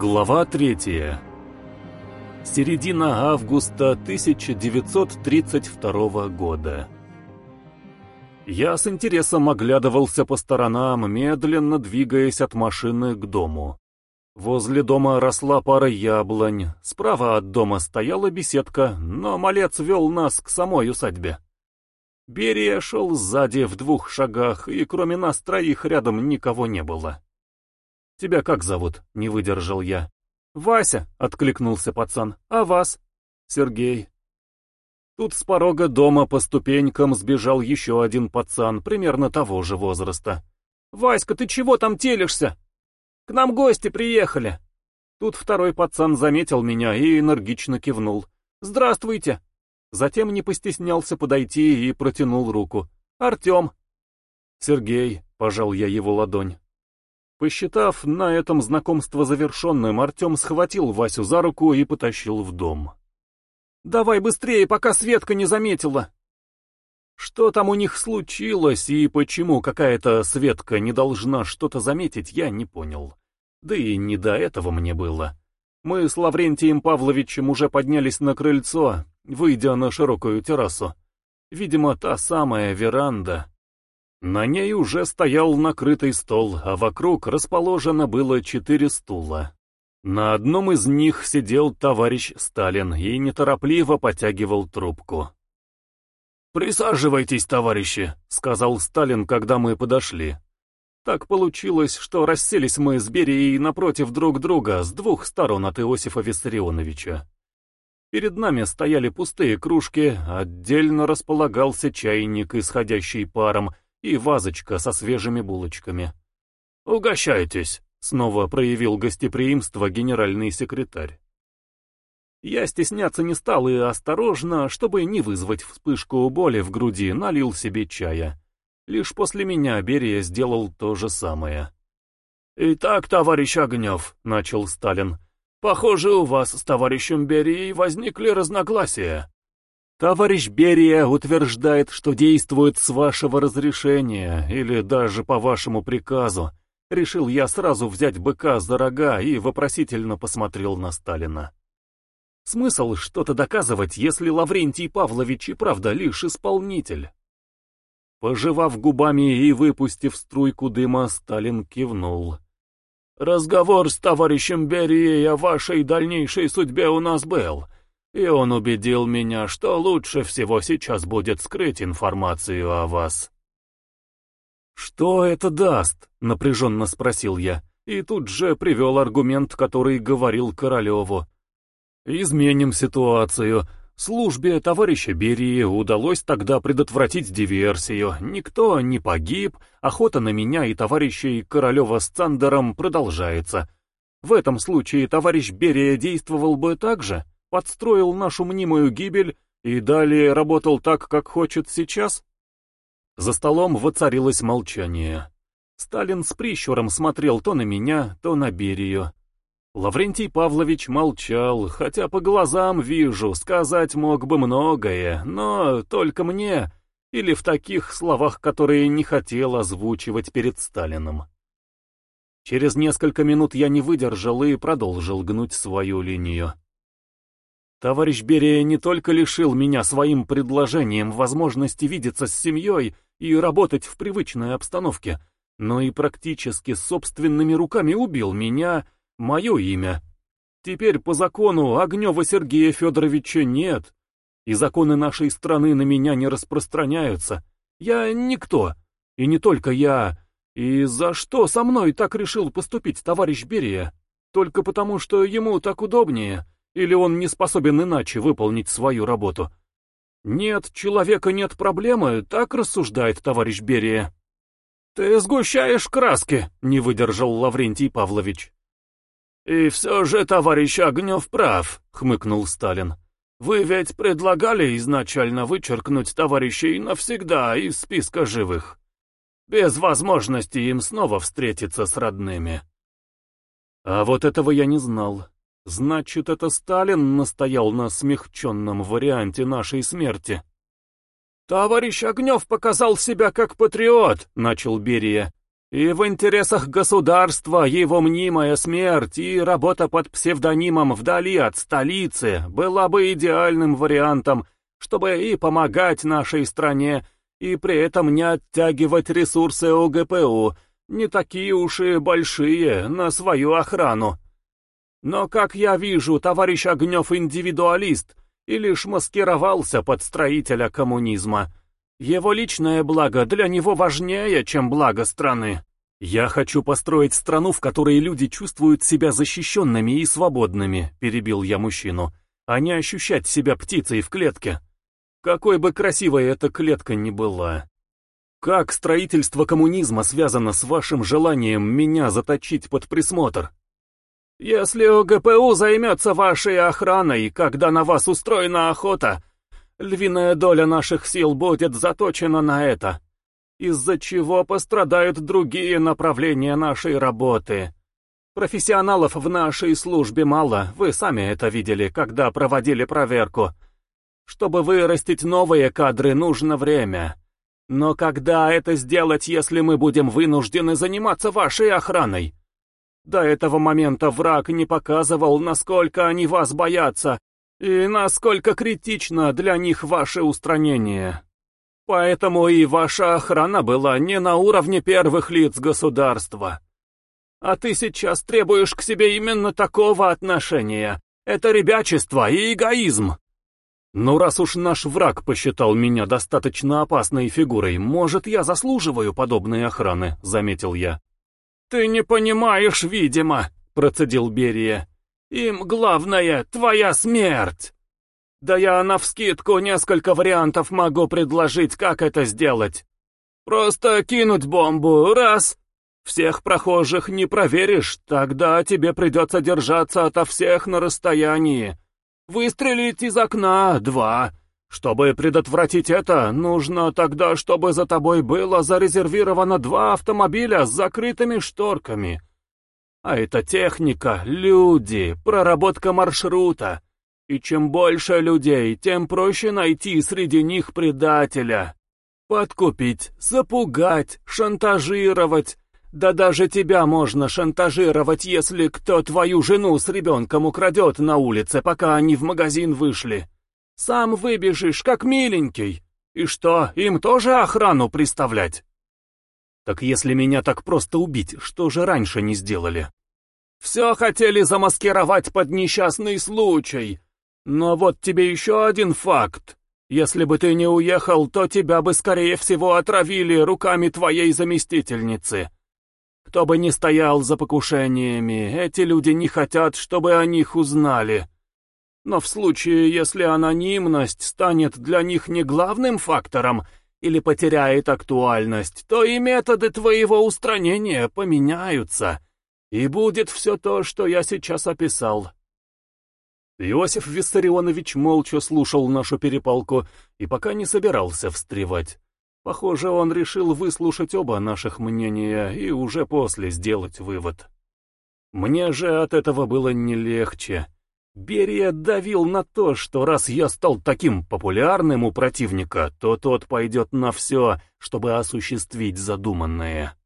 Глава третья. Середина августа 1932 года. Я с интересом оглядывался по сторонам, медленно двигаясь от машины к дому. Возле дома росла пара яблонь, справа от дома стояла беседка, но малец вел нас к самой усадьбе. Берия шел сзади в двух шагах, и кроме нас троих рядом никого не было. «Тебя как зовут?» — не выдержал я. «Вася», — откликнулся пацан. «А вас?» «Сергей». Тут с порога дома по ступенькам сбежал еще один пацан, примерно того же возраста. «Васька, ты чего там телишься? К нам гости приехали!» Тут второй пацан заметил меня и энергично кивнул. «Здравствуйте!» Затем не постеснялся подойти и протянул руку. «Артем!» «Сергей!» — пожал я его ладонь. Посчитав на этом знакомство завершенным, Артем схватил Васю за руку и потащил в дом. «Давай быстрее, пока Светка не заметила!» Что там у них случилось и почему какая-то Светка не должна что-то заметить, я не понял. Да и не до этого мне было. Мы с Лаврентием Павловичем уже поднялись на крыльцо, выйдя на широкую террасу. Видимо, та самая веранда. На ней уже стоял накрытый стол, а вокруг расположено было четыре стула. На одном из них сидел товарищ Сталин и неторопливо потягивал трубку. «Присаживайтесь, товарищи», — сказал Сталин, когда мы подошли. Так получилось, что расселись мы с Берией напротив друг друга с двух сторон от Иосифа Виссарионовича. Перед нами стояли пустые кружки, отдельно располагался чайник, исходящий паром, и вазочка со свежими булочками. «Угощайтесь», — снова проявил гостеприимство генеральный секретарь. Я стесняться не стал и осторожно, чтобы не вызвать вспышку боли в груди, налил себе чая. Лишь после меня Берия сделал то же самое. «Итак, товарищ Огнев», — начал Сталин, — Похоже, у вас с товарищем Берией возникли разногласия. Товарищ Берия утверждает, что действует с вашего разрешения или даже по вашему приказу. Решил я сразу взять быка за рога и вопросительно посмотрел на Сталина. Смысл что-то доказывать, если Лаврентий Павлович и правда лишь исполнитель? Пожевав губами и выпустив струйку дыма, Сталин кивнул. Разговор с товарищем Берией о вашей дальнейшей судьбе у нас был, и он убедил меня, что лучше всего сейчас будет скрыть информацию о вас. «Что это даст?» — напряженно спросил я, и тут же привел аргумент, который говорил Королеву. «Изменим ситуацию. Службе товарища Берии удалось тогда предотвратить диверсию. Никто не погиб, охота на меня и товарищей Королева с Цандером продолжается. В этом случае товарищ Берия действовал бы так же, подстроил нашу мнимую гибель и далее работал так, как хочет сейчас? За столом воцарилось молчание. Сталин с прищуром смотрел то на меня, то на Берию. Лаврентий Павлович молчал, хотя по глазам вижу, сказать мог бы многое, но только мне, или в таких словах, которые не хотел озвучивать перед Сталином. Через несколько минут я не выдержал и продолжил гнуть свою линию. Товарищ Берия не только лишил меня своим предложением возможности видеться с семьей и работать в привычной обстановке, но и практически собственными руками убил меня мое имя. Теперь по закону Огнева Сергея Федоровича нет, и законы нашей страны на меня не распространяются. Я никто, и не только я. И за что со мной так решил поступить товарищ Берия? Только потому, что ему так удобнее, или он не способен иначе выполнить свою работу? Нет человека, нет проблемы, так рассуждает товарищ Берия. «Ты сгущаешь краски», — не выдержал Лаврентий Павлович. «И все же товарищ Огнев прав», — хмыкнул Сталин. «Вы ведь предлагали изначально вычеркнуть товарищей навсегда из списка живых, без возможности им снова встретиться с родными». А вот этого я не знал. Значит, это Сталин настоял на смягченном варианте нашей смерти. «Товарищ Огнев показал себя как патриот», — начал Берия. И в интересах государства его мнимая смерть и работа под псевдонимом вдали от столицы была бы идеальным вариантом, чтобы и помогать нашей стране, и при этом не оттягивать ресурсы ОГПУ, не такие уж и большие, на свою охрану. Но, как я вижу, товарищ Огнев индивидуалист и лишь маскировался под строителя коммунизма. Его личное благо для него важнее, чем благо страны. «Я хочу построить страну, в которой люди чувствуют себя защищенными и свободными», — перебил я мужчину, «а не ощущать себя птицей в клетке. Какой бы красивой эта клетка ни была. Как строительство коммунизма связано с вашим желанием меня заточить под присмотр? Если ОГПУ займется вашей охраной, когда на вас устроена охота, Львиная доля наших сил будет заточена на это, из-за чего пострадают другие направления нашей работы. Профессионалов в нашей службе мало, вы сами это видели, когда проводили проверку. Чтобы вырастить новые кадры, нужно время. Но когда это сделать, если мы будем вынуждены заниматься вашей охраной? До этого момента враг не показывал, насколько они вас боятся, и насколько критично для них ваше устранение. Поэтому и ваша охрана была не на уровне первых лиц государства. А ты сейчас требуешь к себе именно такого отношения. Это ребячество и эгоизм. Ну, раз уж наш враг посчитал меня достаточно опасной фигурой, может, я заслуживаю подобной охраны, заметил я. Ты не понимаешь, видимо, процедил Берия. Им главное — твоя смерть. Да я навскидку несколько вариантов могу предложить, как это сделать. Просто кинуть бомбу, раз. Всех прохожих не проверишь, тогда тебе придется держаться ото всех на расстоянии. Выстрелить из окна, два. Чтобы предотвратить это, нужно тогда, чтобы за тобой было зарезервировано два автомобиля с закрытыми шторками. А это техника, люди, проработка маршрута. И чем больше людей, тем проще найти среди них предателя. Подкупить, запугать, шантажировать. Да даже тебя можно шантажировать, если кто твою жену с ребенком украдет на улице, пока они в магазин вышли. Сам выбежишь, как миленький. И что, им тоже охрану представлять? Так если меня так просто убить, что же раньше не сделали? Все хотели замаскировать под несчастный случай. Но вот тебе еще один факт. Если бы ты не уехал, то тебя бы, скорее всего, отравили руками твоей заместительницы. Кто бы ни стоял за покушениями, эти люди не хотят, чтобы о них узнали. Но в случае, если анонимность станет для них не главным фактором, или потеряет актуальность, то и методы твоего устранения поменяются, и будет все то, что я сейчас описал. Иосиф Виссарионович молча слушал нашу перепалку и пока не собирался встревать. Похоже, он решил выслушать оба наших мнения и уже после сделать вывод. Мне же от этого было не легче. Берия давил на то, что раз я стал таким популярным у противника, то тот пойдет на все, чтобы осуществить задуманное.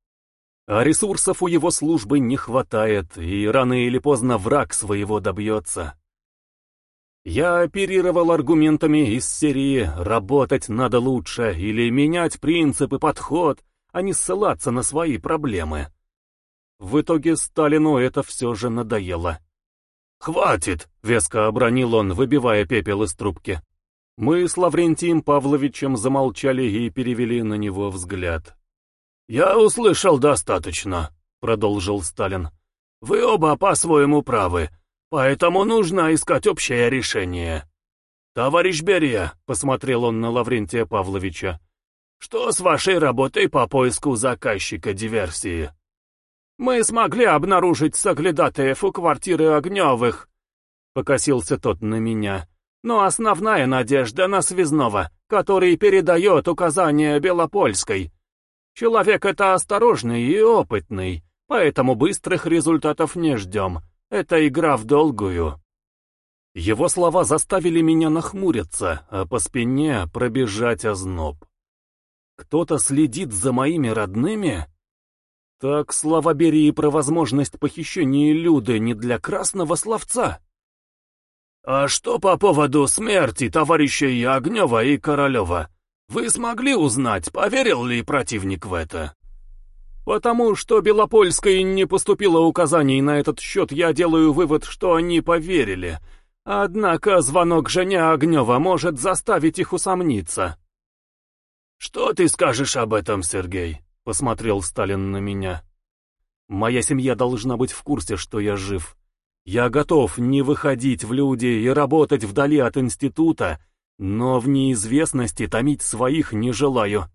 А ресурсов у его службы не хватает, и рано или поздно враг своего добьется. Я оперировал аргументами из серии «работать надо лучше» или «менять принцип и подход», а не ссылаться на свои проблемы. В итоге Сталину это все же надоело. «Хватит!» — веско обронил он, выбивая пепел из трубки. Мы с Лаврентием Павловичем замолчали и перевели на него взгляд. «Я услышал достаточно», — продолжил Сталин. «Вы оба по-своему правы, поэтому нужно искать общее решение». «Товарищ Берия», — посмотрел он на Лаврентия Павловича, — «что с вашей работой по поиску заказчика диверсии?» «Мы смогли обнаружить соглядатаев у квартиры Огневых», — покосился тот на меня. «Но основная надежда на Связного, который передает указания Белопольской. Человек это осторожный и опытный, поэтому быстрых результатов не ждем. Это игра в долгую». Его слова заставили меня нахмуриться, а по спине пробежать озноб. «Кто-то следит за моими родными?» Так слова Берии про возможность похищения Люды не для красного словца. А что по поводу смерти товарищей Огнева и Королева? Вы смогли узнать, поверил ли противник в это? Потому что Белопольской не поступило указаний на этот счет, я делаю вывод, что они поверили. Однако звонок жене Огнева может заставить их усомниться. «Что ты скажешь об этом, Сергей?» — посмотрел Сталин на меня. «Моя семья должна быть в курсе, что я жив. Я готов не выходить в люди и работать вдали от института, но в неизвестности томить своих не желаю».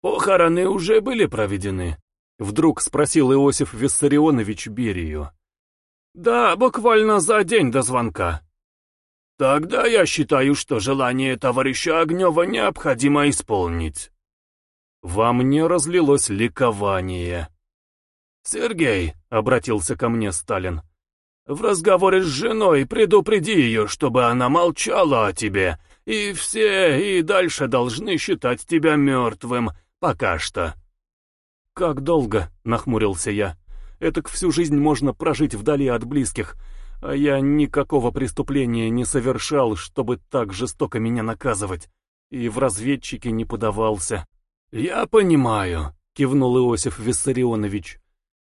«Похороны уже были проведены?» — вдруг спросил Иосиф Виссарионович Берию. «Да, буквально за день до звонка». «Тогда я считаю, что желание товарища Огнева необходимо исполнить». Во мне разлилось ликование. «Сергей», — обратился ко мне Сталин, — «в разговоре с женой предупреди ее, чтобы она молчала о тебе, и все и дальше должны считать тебя мертвым, пока что». «Как долго?» — нахмурился я. «Этак всю жизнь можно прожить вдали от близких, а я никакого преступления не совершал, чтобы так жестоко меня наказывать, и в разведчике не подавался». «Я понимаю», — кивнул Иосиф Виссарионович.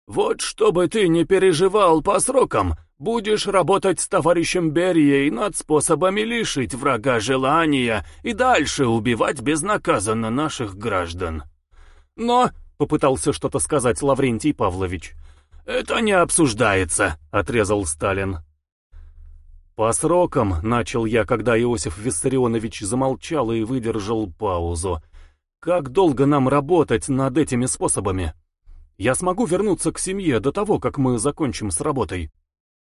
«Вот чтобы ты не переживал по срокам, будешь работать с товарищем Берией над способами лишить врага желания и дальше убивать безнаказанно наших граждан». «Но», — попытался что-то сказать Лаврентий Павлович. «Это не обсуждается», — отрезал Сталин. «По срокам», — начал я, когда Иосиф Виссарионович замолчал и выдержал паузу, — как долго нам работать над этими способами? Я смогу вернуться к семье до того, как мы закончим с работой.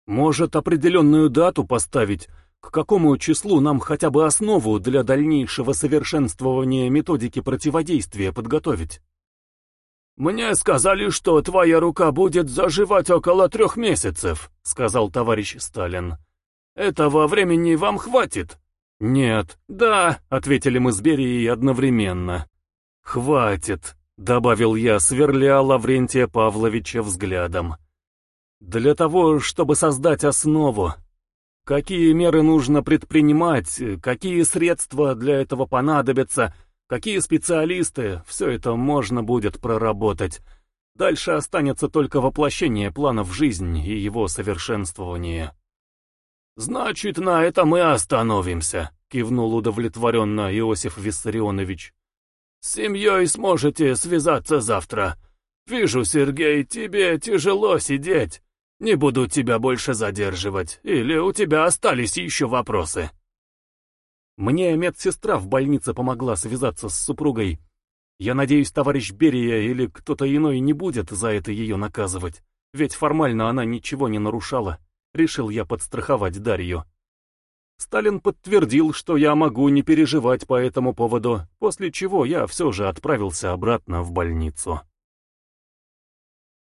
Может, определенную дату поставить, к какому числу нам хотя бы основу для дальнейшего совершенствования методики противодействия подготовить? «Мне сказали, что твоя рука будет заживать около трех месяцев», — сказал товарищ Сталин. «Этого времени вам хватит?» «Нет». «Да», — ответили мы с Берией одновременно. «Хватит», — добавил я, сверля Лаврентия Павловича взглядом. «Для того, чтобы создать основу, какие меры нужно предпринимать, какие средства для этого понадобятся, какие специалисты, все это можно будет проработать. Дальше останется только воплощение плана в жизнь и его совершенствование». «Значит, на этом мы остановимся», — кивнул удовлетворенно Иосиф Виссарионович. С семьей сможете связаться завтра. Вижу, Сергей, тебе тяжело сидеть. Не буду тебя больше задерживать. Или у тебя остались еще вопросы?» Мне медсестра в больнице помогла связаться с супругой. Я надеюсь, товарищ Берия или кто-то иной не будет за это ее наказывать. Ведь формально она ничего не нарушала. Решил я подстраховать Дарью. Сталин подтвердил, что я могу не переживать по этому поводу, после чего я все же отправился обратно в больницу.